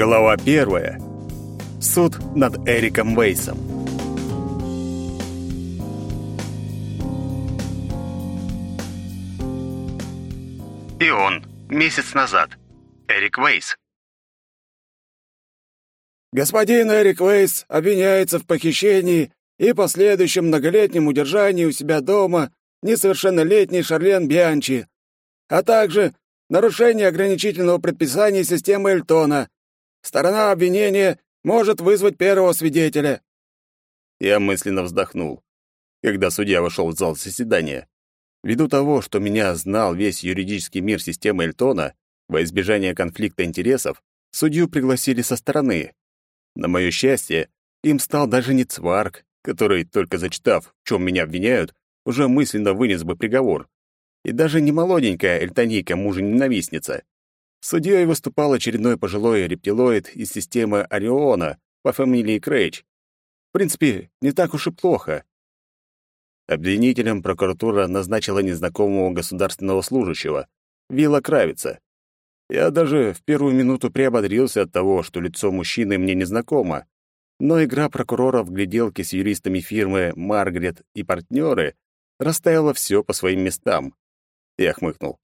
Глава первая. Суд над Эриком Вейсом. И он. Месяц назад. Эрик Вейс. Господин Эрик Вейс обвиняется в похищении и последующем многолетнем удержании у себя дома несовершеннолетней Шарлен Бианчи, а также нарушение ограничительного предписания системы Эльтона. Сторона обвинения может вызвать первого свидетеля». Я мысленно вздохнул, когда судья вошел в зал заседания. Ввиду того, что меня знал весь юридический мир системы Эльтона, во избежание конфликта интересов, судью пригласили со стороны. На мое счастье, им стал даже не Цварк, который, только зачитав, в чем меня обвиняют, уже мысленно вынес бы приговор. И даже не молоденькая эльтонийка мужа-ненавистница. Судьей выступал очередной пожилой рептилоид из системы Ориона по фамилии Крейч. В принципе, не так уж и плохо. Обвинителем прокуратура назначила незнакомого государственного служащего, Вилла Кравица. Я даже в первую минуту приободрился от того, что лицо мужчины мне незнакомо, но игра прокурора в гляделке с юристами фирмы «Маргарет» и партнеры расставила все по своим местам. Я хмыкнул.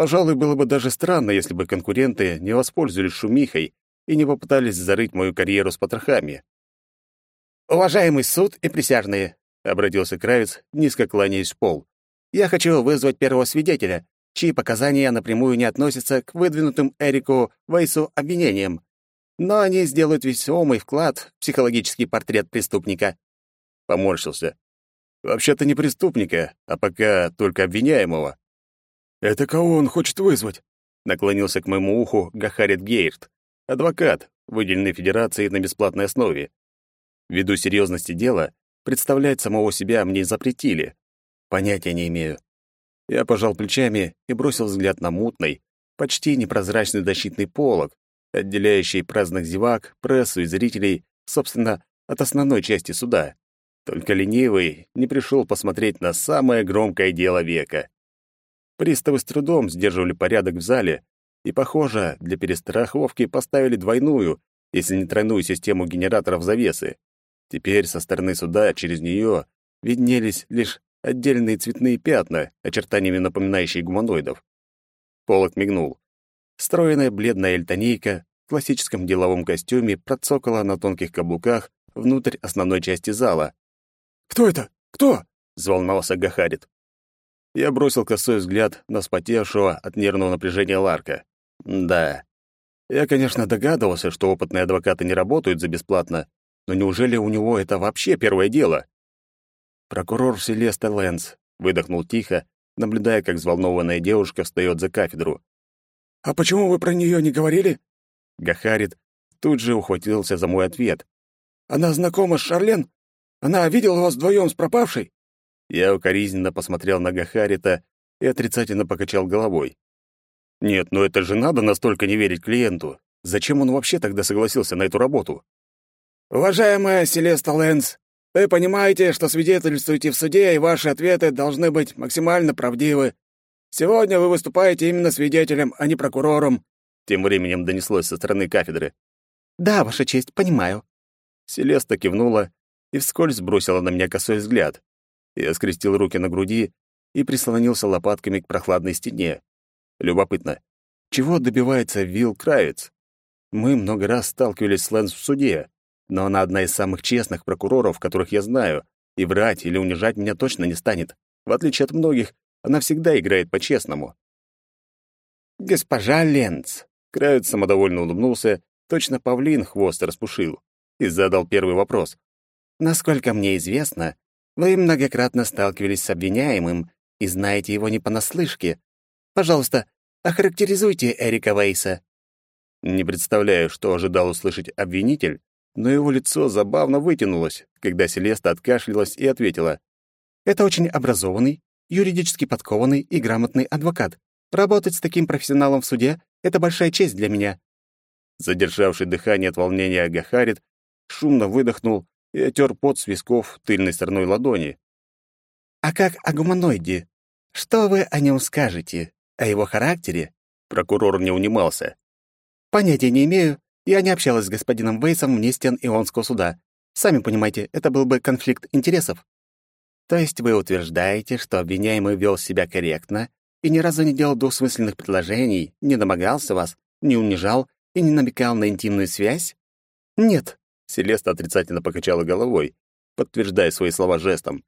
Пожалуй, было бы даже странно, если бы конкуренты не воспользовались шумихой и не попытались зарыть мою карьеру с потрохами. «Уважаемый суд и присяжные», — обратился Кравец, низко кланяясь в пол, «я хочу вызвать первого свидетеля, чьи показания напрямую не относятся к выдвинутым Эрику Вейсу обвинениям, но они сделают весомый вклад в психологический портрет преступника». Поморщился. «Вообще-то не преступника, а пока только обвиняемого». «Это кого он хочет вызвать?» Наклонился к моему уху Гахарит Гейрт, адвокат, выделенный Федерацией на бесплатной основе. Ввиду серьезности дела, представлять самого себя мне запретили. Понятия не имею. Я пожал плечами и бросил взгляд на мутный, почти непрозрачный защитный полог, отделяющий праздных зевак, прессу и зрителей, собственно, от основной части суда. Только ленивый не пришел посмотреть на самое громкое дело века. Приставы с трудом сдерживали порядок в зале и, похоже, для перестраховки поставили двойную, если не тройную систему генераторов завесы. Теперь со стороны суда через нее виднелись лишь отдельные цветные пятна, очертаниями напоминающие гуманоидов. Полок мигнул. Стройная бледная эльтонейка в классическом деловом костюме процокала на тонких каблуках внутрь основной части зала. «Кто это? Кто?» — взволновался Гахарит. Я бросил косой взгляд на спотевшего от нервного напряжения Ларка. Да. Я, конечно, догадывался, что опытные адвокаты не работают за бесплатно, но неужели у него это вообще первое дело? Прокурор Селеста Лэнс выдохнул тихо, наблюдая, как взволнованная девушка встает за кафедру. «А почему вы про нее не говорили?» Гахарит тут же ухватился за мой ответ. «Она знакома с Шарлен? Она видела вас вдвоем с пропавшей?» Я укоризненно посмотрел на Гахарита и отрицательно покачал головой. Нет, ну это же надо настолько не верить клиенту. Зачем он вообще тогда согласился на эту работу? Уважаемая Селеста Лэнс, вы понимаете, что свидетельствуете в суде, и ваши ответы должны быть максимально правдивы. Сегодня вы выступаете именно свидетелем, а не прокурором. Тем временем донеслось со стороны кафедры. Да, ваша честь, понимаю. Селеста кивнула и вскользь бросила на меня косой взгляд. Я скрестил руки на груди и прислонился лопатками к прохладной стене. Любопытно, чего добивается Вилл Кравец? Мы много раз сталкивались с Лэнс в суде, но она одна из самых честных прокуроров, которых я знаю, и врать или унижать меня точно не станет. В отличие от многих, она всегда играет по-честному. «Госпожа Ленц!» Кравец самодовольно улыбнулся, точно павлин хвост распушил, и задал первый вопрос. «Насколько мне известно, вы многократно сталкивались с обвиняемым и знаете его не понаслышке. Пожалуйста, охарактеризуйте Эрика Вейса». Не представляю, что ожидал услышать обвинитель, но его лицо забавно вытянулось, когда Селеста откашлялась и ответила. «Это очень образованный, юридически подкованный и грамотный адвокат. Работать с таким профессионалом в суде — это большая честь для меня». Задержавший дыхание от волнения Гахарит шумно выдохнул и отер пот с висков тыльной стороной ладони. «А как о гуманоиде? Что вы о нем скажете? О его характере?» Прокурор не унимался. «Понятия не имею, Я не общалась с господином Вейсом вне стен Ионского суда. Сами понимаете, это был бы конфликт интересов. То есть вы утверждаете, что обвиняемый вел себя корректно и ни разу не делал двусмысленных предложений, не домогался вас, не унижал и не намекал на интимную связь? Нет. Селеста отрицательно покачала головой, подтверждая свои слова жестом.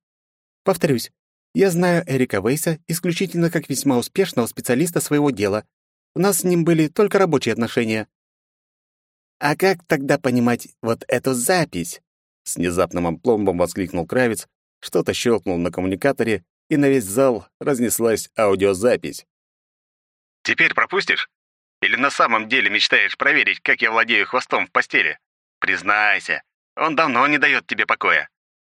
Повторюсь, я знаю Эрика Вейса исключительно как весьма успешного специалиста своего дела. У нас с ним были только рабочие отношения. А как тогда понимать вот эту запись? С внезапным опломбом воскликнул Кравец, что-то щелкнул на коммуникаторе, и на весь зал разнеслась аудиозапись. «Теперь пропустишь? Или на самом деле мечтаешь проверить, как я владею хвостом в постели? Признайся, он давно не дает тебе покоя».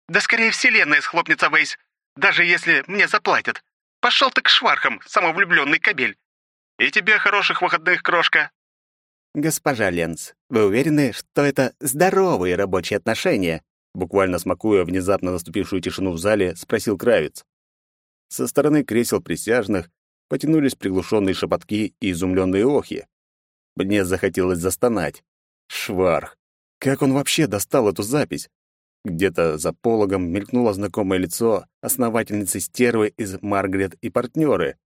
«Да скорее вселенная схлопнется, Вейс, даже если мне заплатят. Пошел ты к швархам, самовлюбленный кобель. И тебе хороших выходных, крошка». «Госпожа Ленц, вы уверены, что это здоровые рабочие отношения?» Буквально смакуя внезапно наступившую тишину в зале, спросил Кравец. Со стороны кресел присяжных потянулись приглушенные шепотки и изумленные охи. Мне захотелось застонать. Шварх! Как он вообще достал эту запись? Где-то за пологом мелькнуло знакомое лицо основательницы стервы из «Маргарет и партнеры».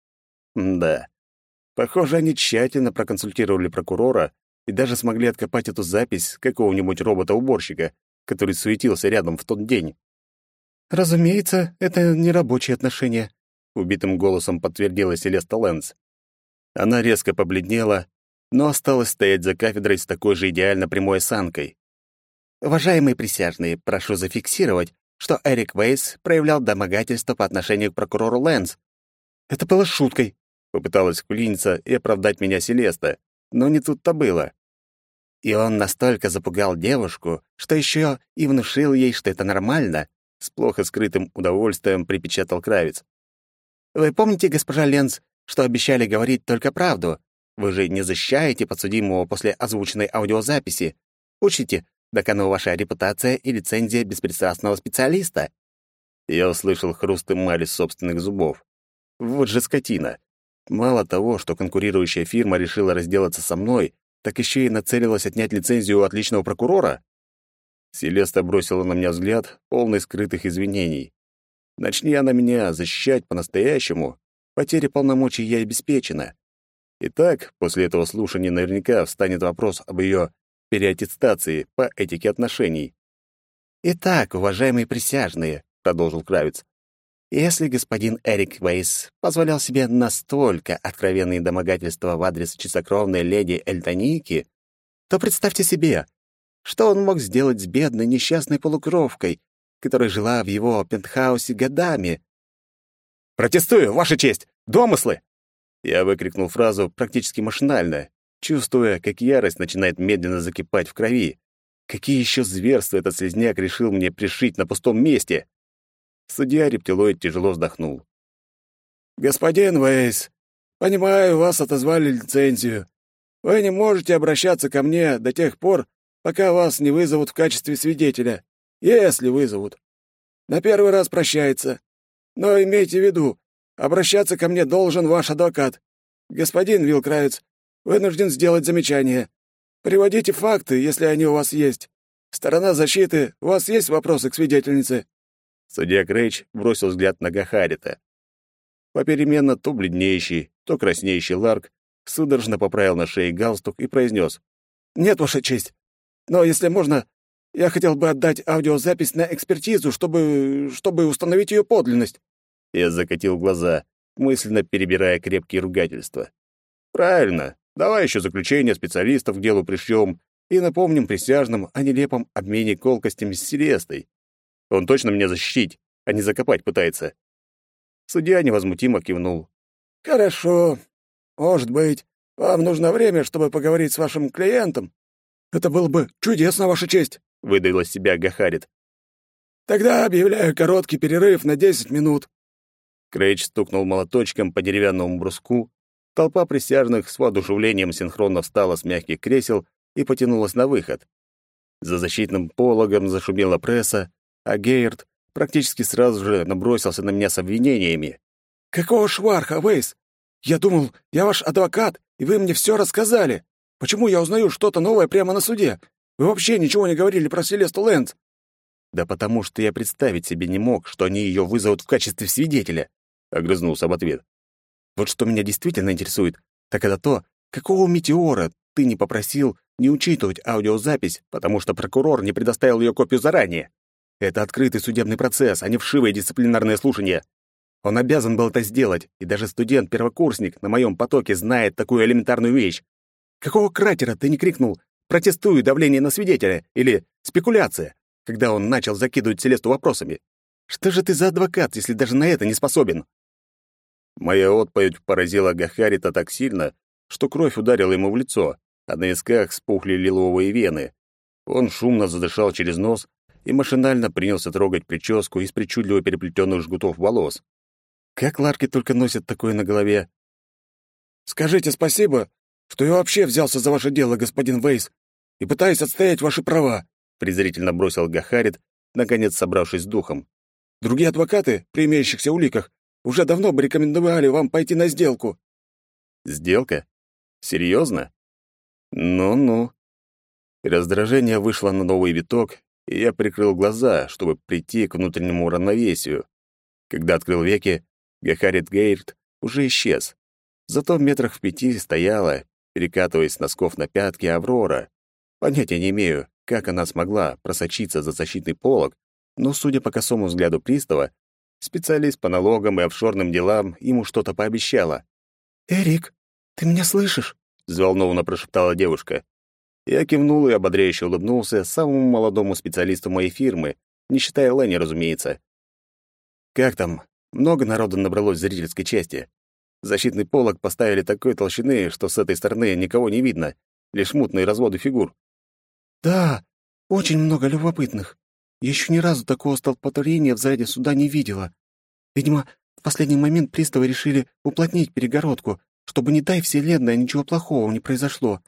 да. Похоже, они тщательно проконсультировали прокурора и даже смогли откопать эту запись какого-нибудь робота-уборщика, который суетился рядом в тот день. «Разумеется, это не рабочие отношения», — убитым голосом подтвердила Селеста Лэнс. Она резко побледнела, но осталась стоять за кафедрой с такой же идеально прямой осанкой. «Уважаемые присяжные, прошу зафиксировать, что Эрик Вейс проявлял домогательство по отношению к прокурору Лэнс. Это было шуткой», — попыталась вклиниться и оправдать меня Селеста, но не тут-то было. И он настолько запугал девушку, что еще и внушил ей, что это нормально, с плохо скрытым удовольствием припечатал Кравец. «Вы помните, госпожа Ленц, что обещали говорить только правду? Вы же не защищаете подсудимого после озвученной аудиозаписи. Учите, до кону ваша репутация и лицензия беспристрастного специалиста». Я услышал хруст эмали собственных зубов. Вот же скотина. Мало того, что конкурирующая фирма решила разделаться со мной, так еще и нацелилась отнять лицензию у отличного прокурора? Селеста бросила на меня взгляд, полный скрытых извинений. Начни она меня защищать по-настоящему, потеря полномочий я обеспечена. Итак, после этого слушания наверняка встанет вопрос об ее переаттестации по этике отношений. «Итак, уважаемые присяжные», — продолжил Кравец, если господин Эрик Вейс позволял себе настолько откровенные домогательства в адрес чистокровной леди Эльтоники, то представьте себе, что он мог сделать с бедной несчастной полукровкой, которая жила в его пентхаусе годами. «Протестую, Ваша честь! Домыслы!» Я выкрикнул фразу практически машинально, чувствуя, как ярость начинает медленно закипать в крови. Какие еще зверства этот слезняк решил мне пришить на пустом месте? Судья рептилоид тяжело вздохнул. «Господин Вейс, понимаю, вас отозвали лицензию. Вы не можете обращаться ко мне до тех пор, пока вас не вызовут в качестве свидетеля, если вызовут. На первый раз прощается. Но имейте в виду, обращаться ко мне должен ваш адвокат. Господин Вилкравец вынужден сделать замечание. Приводите факты, если они у вас есть. Сторона защиты, у вас есть вопросы к свидетельнице?» Судья Крейч бросил взгляд на Гахарита. Попеременно то бледнеющий, то краснеющий Ларк судорожно поправил на шее галстук и произнес. «Нет, Ваша честь. Но, если можно, я хотел бы отдать аудиозапись на экспертизу, чтобы... чтобы установить ее подлинность». Я закатил глаза, мысленно перебирая крепкие ругательства. «Правильно. Давай еще заключение специалистов к делу пришлем и напомним присяжным о нелепом обмене колкостями с Селестой. Он точно меня защитить, а не закопать пытается. Судья невозмутимо кивнул. «Хорошо. Может быть, вам нужно время, чтобы поговорить с вашим клиентом?» «Это было бы чудесно, Ваша честь», — выдавил из себя Гахарит. «Тогда объявляю короткий перерыв на десять минут». Крейч стукнул молоточком по деревянному бруску. Толпа присяжных с воодушевлением синхронно встала с мягких кресел и потянулась на выход. За защитным пологом зашумела пресса, а Гейерт практически сразу же набросился на меня с обвинениями. «Какого шварха, Вейс? Я думал, я ваш адвокат, и вы мне все рассказали. Почему я узнаю что-то новое прямо на суде? Вы вообще ничего не говорили про Селесту Лэнс?» «Да потому что я представить себе не мог, что они ее вызовут в качестве свидетеля», — огрызнулся в ответ. «Вот что меня действительно интересует, так это то, какого метеора ты не попросил не учитывать аудиозапись, потому что прокурор не предоставил ее копию заранее. Это открытый судебный процесс, а не вшивое дисциплинарное слушание. Он обязан был это сделать, и даже студент-первокурсник на моем потоке знает такую элементарную вещь. Какого кратера ты не крикнул «протестую давление на свидетеля» или «спекуляция», когда он начал закидывать Селесту вопросами? Что же ты за адвокат, если даже на это не способен? Моя отповедь поразила Гахарита так сильно, что кровь ударила ему в лицо, а на висках спухли лиловые вены. Он шумно задышал через нос и машинально принялся трогать прическу из причудливо переплетенных жгутов волос. Как ларки только носят такое на голове? «Скажите спасибо, что я вообще взялся за ваше дело, господин Вейс, и пытаюсь отстоять ваши права», презрительно бросил Гахарит, наконец собравшись с духом. «Другие адвокаты, при имеющихся уликах, уже давно бы рекомендовали вам пойти на сделку». «Сделка? Серьезно? Ну-ну». Раздражение вышло на новый виток, и я прикрыл глаза, чтобы прийти к внутреннему равновесию. Когда открыл веки, Гахарит Гейрт уже исчез. Зато в метрах в пяти стояла, перекатываясь с носков на пятки, Аврора. Понятия не имею, как она смогла просочиться за защитный полог, но, судя по косому взгляду пристава, специалист по налогам и офшорным делам ему что-то пообещала. «Эрик, ты меня слышишь?» — взволнованно прошептала девушка. Я кивнул и ободряюще улыбнулся самому молодому специалисту моей фирмы, не считая Ленни, разумеется. «Как там? Много народу набралось в зрительской части. Защитный полог поставили такой толщины, что с этой стороны никого не видно, лишь мутные разводы фигур. Да, очень много любопытных. Еще ни разу такого столпотворения в зале суда не видела. Видимо, в последний момент приставы решили уплотнить перегородку, чтобы, не дай вселенная, ничего плохого не произошло.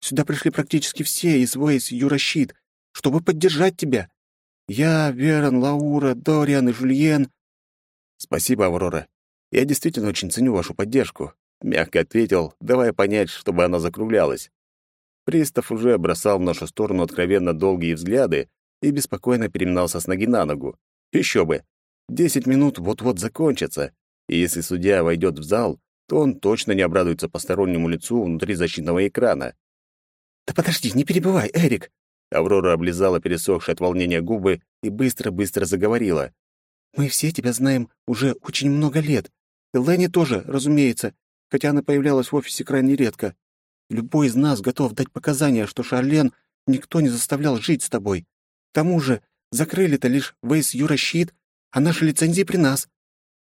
Сюда пришли практически все из Вейс Юращит, чтобы поддержать тебя. Я, Верон, Лаура, Дориан и Жульен. Спасибо, Аврора. Я действительно очень ценю вашу поддержку, мягко ответил, давая понять, чтобы она закруглялась. Пристав уже бросал в нашу сторону откровенно долгие взгляды и беспокойно переминался с ноги на ногу. Еще бы. Десять минут вот-вот закончатся, и если судья войдет в зал, то он точно не обрадуется постороннему лицу внутри защитного экрана. «Да подожди, не перебывай, Эрик!» Аврора облизала пересохшие от волнения губы и быстро-быстро заговорила. «Мы все тебя знаем уже очень много лет, Ленни тоже, разумеется, хотя она появлялась в офисе крайне редко. Любой из нас готов дать показания, что Шарлен никто не заставлял жить с тобой. К тому же закрыли-то лишь Вейс Юра щит, а наши лицензии при нас.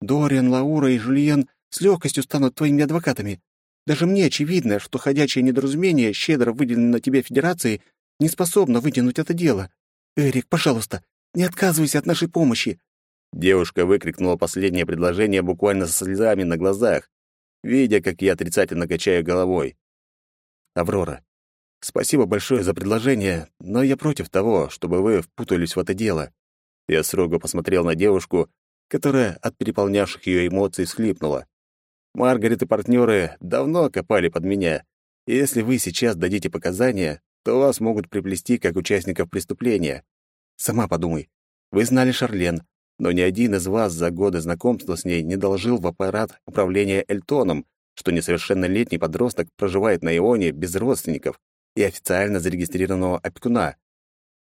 Дориан, Лаура и Жульен с легкостью станут твоими адвокатами. Даже мне очевидно, что ходячее недоразумение, щедро выделенное тебе Федерацией, не способно вытянуть это дело. Эрик, пожалуйста, не отказывайся от нашей помощи. Девушка выкрикнула последнее предложение буквально со слезами на глазах, видя, как я отрицательно качаю головой. «Аврора, спасибо большое за предложение, но я против того, чтобы вы впутались в это дело». Я строго посмотрел на девушку, которая от переполнявших ее эмоций схлипнула. «Маргарет и партнеры давно копали под меня, если вы сейчас дадите показания, то вас могут приплести как участников преступления. Сама подумай. Вы знали Шарлен, но ни один из вас за годы знакомства с ней не доложил в аппарат управления Эльтоном, что несовершеннолетний подросток проживает на Ионе без родственников и официально зарегистрированного опекуна.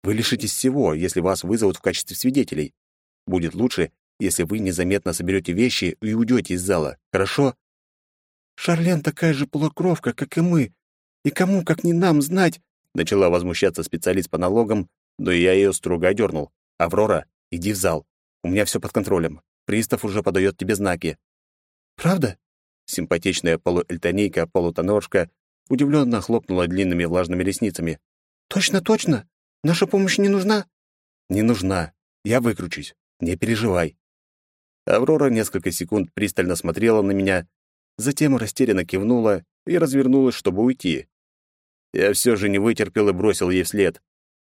Вы лишитесь всего, если вас вызовут в качестве свидетелей. Будет лучше, если вы незаметно соберете вещи и уйдете из зала. Хорошо? Шарлен такая же полукровка, как и мы. И кому, как не нам, знать? Начала возмущаться специалист по налогам, но я ее строго одернул. Аврора, иди в зал. У меня все под контролем. Пристав уже подает тебе знаки». «Правда?» Симпатичная полуэльтонейка, полутоноршка удивленно хлопнула длинными влажными ресницами. «Точно, точно? Наша помощь не нужна?» «Не нужна. Я выкручусь. Не переживай». Аврора несколько секунд пристально смотрела на меня, затем растерянно кивнула и развернулась, чтобы уйти. Я все же не вытерпел и бросил ей вслед.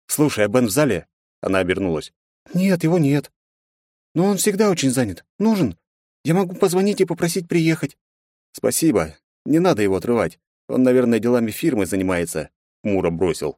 «Слушай, а Бен в зале?» Она обернулась. «Нет, его нет. Но он всегда очень занят. Нужен. Я могу позвонить и попросить приехать». «Спасибо. Не надо его отрывать. Он, наверное, делами фирмы занимается, хмуро бросил.